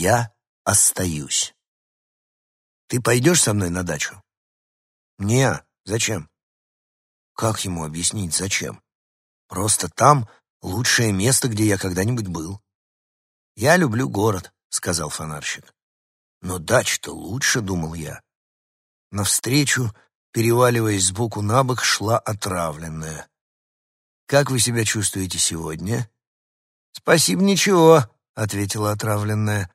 я остаюсь. Ты пойдешь со мной на дачу? Не, зачем? Как ему объяснить, зачем? Просто там лучшее место, где я когда-нибудь был. Я люблю город, сказал фонарщик. Но дача-то лучше, думал я. Навстречу, переваливаясь сбоку на бок, шла отравленная. «Как вы себя чувствуете сегодня?» «Спасибо, ничего», — ответила отравленная.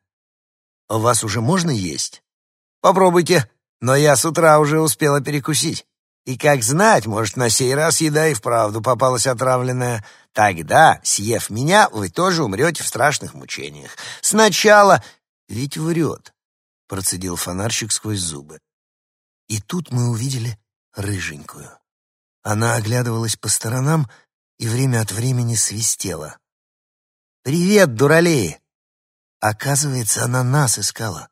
«А вас уже можно есть?» «Попробуйте, но я с утра уже успела перекусить. И как знать, может, на сей раз еда и вправду попалась отравленная. Тогда, съев меня, вы тоже умрете в страшных мучениях. Сначала...» «Ведь врет», — процедил фонарщик сквозь зубы. И тут мы увидели рыженькую. Она оглядывалась по сторонам и время от времени свистела. «Привет, дуралеи!» Оказывается, она нас искала.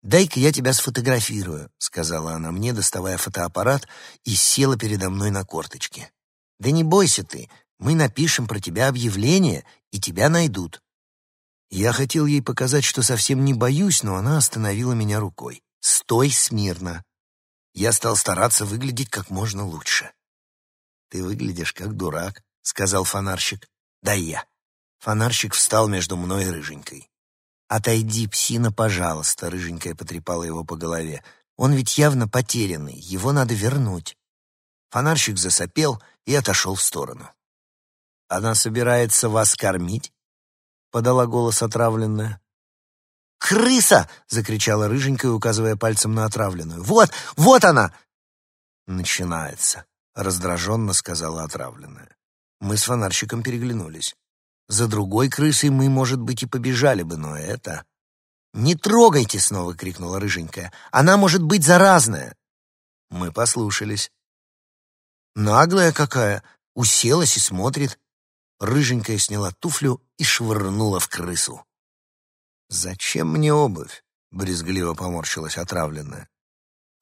«Дай-ка я тебя сфотографирую», — сказала она мне, доставая фотоаппарат, и села передо мной на корточке. «Да не бойся ты, мы напишем про тебя объявление, и тебя найдут». Я хотел ей показать, что совсем не боюсь, но она остановила меня рукой. «Стой смирно!» Я стал стараться выглядеть как можно лучше. «Ты выглядишь как дурак», — сказал фонарщик. «Да я». Фонарщик встал между мной и Рыженькой. «Отойди, псина, пожалуйста», — Рыженькая потрепала его по голове. «Он ведь явно потерянный, его надо вернуть». Фонарщик засопел и отошел в сторону. «Она собирается вас кормить?» — подала голос отравленная. «Крыса!» — закричала Рыженькая, указывая пальцем на отравленную. «Вот! Вот она!» «Начинается», — раздраженно сказала отравленная. Мы с фонарщиком переглянулись. За другой крысой мы, может быть, и побежали бы, но это... «Не трогайте!» — снова крикнула рыженькая. «Она может быть заразная!» Мы послушались. Наглая какая, уселась и смотрит. Рыженькая сняла туфлю и швырнула в крысу. «Зачем мне обувь?» — брезгливо поморщилась отравленная.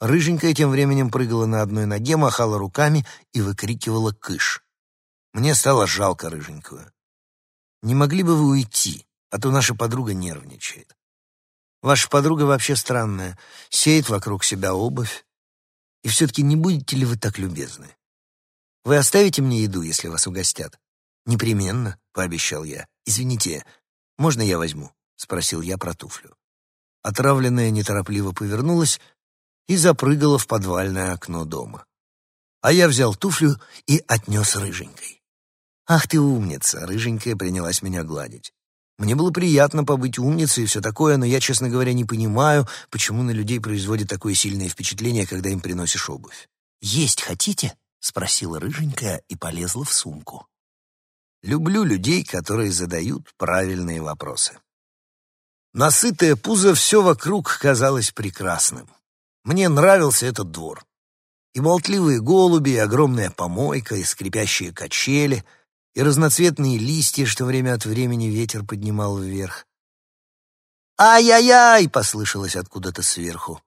Рыженькая тем временем прыгала на одной ноге, махала руками и выкрикивала «кыш». Мне стало жалко рыженькую. Не могли бы вы уйти, а то наша подруга нервничает. Ваша подруга вообще странная, сеет вокруг себя обувь. И все-таки не будете ли вы так любезны? Вы оставите мне еду, если вас угостят? Непременно, пообещал я. Извините, можно я возьму? Спросил я про туфлю. Отравленная неторопливо повернулась и запрыгала в подвальное окно дома. А я взял туфлю и отнес рыженькой. «Ах ты умница!» — рыженькая принялась меня гладить. Мне было приятно побыть умницей и все такое, но я, честно говоря, не понимаю, почему на людей производит такое сильное впечатление, когда им приносишь обувь. «Есть хотите?» — спросила рыженькая и полезла в сумку. Люблю людей, которые задают правильные вопросы. Насытое пузо все вокруг казалось прекрасным. Мне нравился этот двор. И болтливые голуби, и огромная помойка, и скрипящие качели — и разноцветные листья, что время от времени ветер поднимал вверх. «Ай-яй-яй!» — послышалось откуда-то сверху.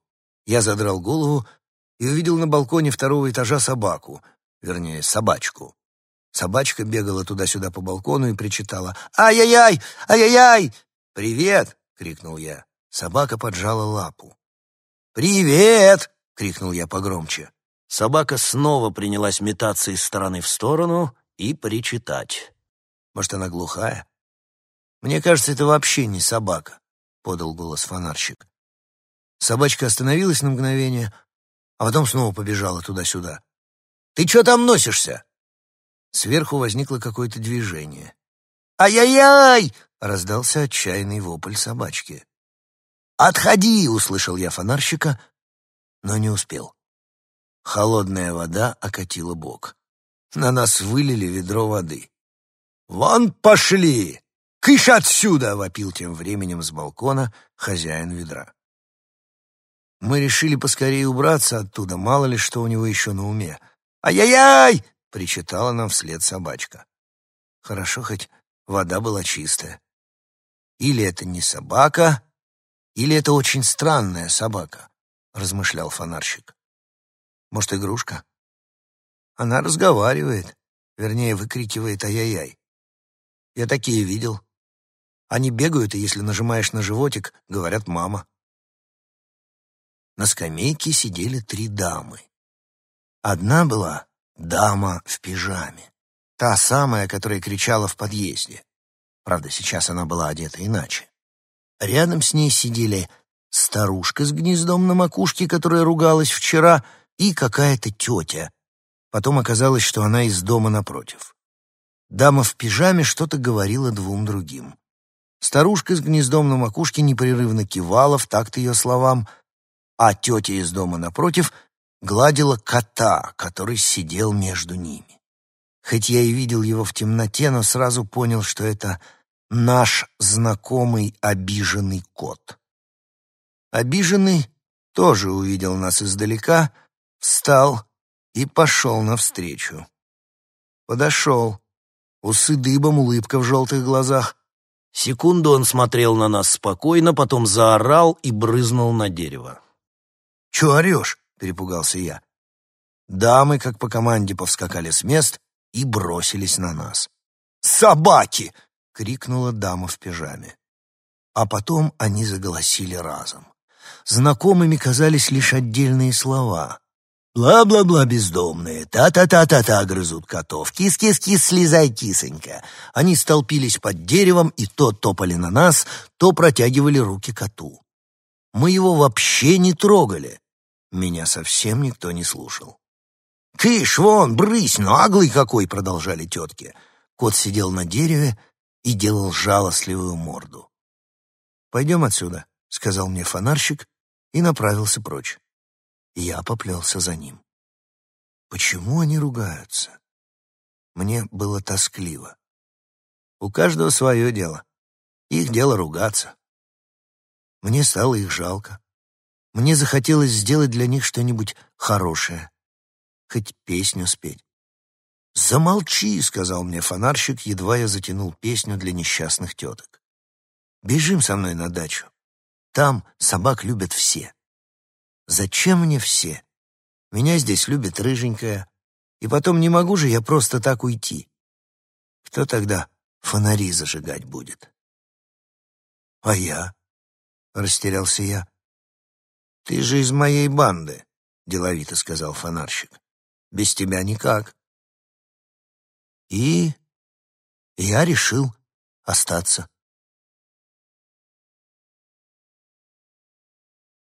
Я задрал голову и увидел на балконе второго этажа собаку, вернее, собачку. Собачка бегала туда-сюда по балкону и причитала «Ай-яй-яй! Ай-яй-яй!» «Привет!» — крикнул я. Собака поджала лапу. «Привет!» — крикнул я погромче. Собака снова принялась метаться из стороны в сторону, и причитать. Может, она глухая? Мне кажется, это вообще не собака, подал голос фонарщик. Собачка остановилась на мгновение, а потом снова побежала туда-сюда. Ты что там носишься? Сверху возникло какое-то движение. «Ай-яй-яй!» — раздался отчаянный вопль собачки. «Отходи!» — услышал я фонарщика, но не успел. Холодная вода окатила бок. На нас вылили ведро воды. «Вон пошли! Кыш отсюда!» — вопил тем временем с балкона хозяин ведра. Мы решили поскорее убраться оттуда, мало ли что у него еще на уме. «Ай-яй-яй!» — причитала нам вслед собачка. Хорошо, хоть вода была чистая. Или это не собака, или это очень странная собака, — размышлял фонарщик. Может, игрушка? Она разговаривает, вернее, выкрикивает «ай-яй-яй». Я такие видел. Они бегают, и если нажимаешь на животик, говорят «мама». На скамейке сидели три дамы. Одна была дама в пижаме. Та самая, которая кричала в подъезде. Правда, сейчас она была одета иначе. Рядом с ней сидели старушка с гнездом на макушке, которая ругалась вчера, и какая-то тетя. Потом оказалось, что она из дома напротив. Дама в пижаме что-то говорила двум другим. Старушка с гнездом на макушке непрерывно кивала в такт ее словам, а тетя из дома напротив гладила кота, который сидел между ними. Хоть я и видел его в темноте, но сразу понял, что это наш знакомый обиженный кот. Обиженный тоже увидел нас издалека, встал и пошел навстречу. Подошел. Усы дыбом, улыбка в желтых глазах. Секунду он смотрел на нас спокойно, потом заорал и брызнул на дерево. «Чего орешь?» — перепугался я. Дамы, как по команде, повскакали с мест и бросились на нас. «Собаки!» — крикнула дама в пижаме. А потом они заголосили разом. Знакомыми казались лишь отдельные слова. Бла-бла-бла бездомные, та-та-та-та-та грызут котов, кис-кис-кис, слезай, кисонька. Они столпились под деревом и то топали на нас, то протягивали руки коту. Мы его вообще не трогали. Меня совсем никто не слушал. «Кыш, вон, брысь, наглый какой!» — продолжали тетки. Кот сидел на дереве и делал жалостливую морду. «Пойдем отсюда», — сказал мне фонарщик и направился прочь. Я поплелся за ним. Почему они ругаются? Мне было тоскливо. У каждого свое дело. Их дело ругаться. Мне стало их жалко. Мне захотелось сделать для них что-нибудь хорошее. Хоть песню спеть. «Замолчи», — сказал мне фонарщик, едва я затянул песню для несчастных теток. «Бежим со мной на дачу. Там собак любят все. Зачем мне все? Меня здесь любит рыженькая. И потом не могу же я просто так уйти. Кто тогда фонари зажигать будет? А я? Растерялся я. Ты же из моей банды, деловито сказал фонарщик. Без тебя никак. И я решил остаться.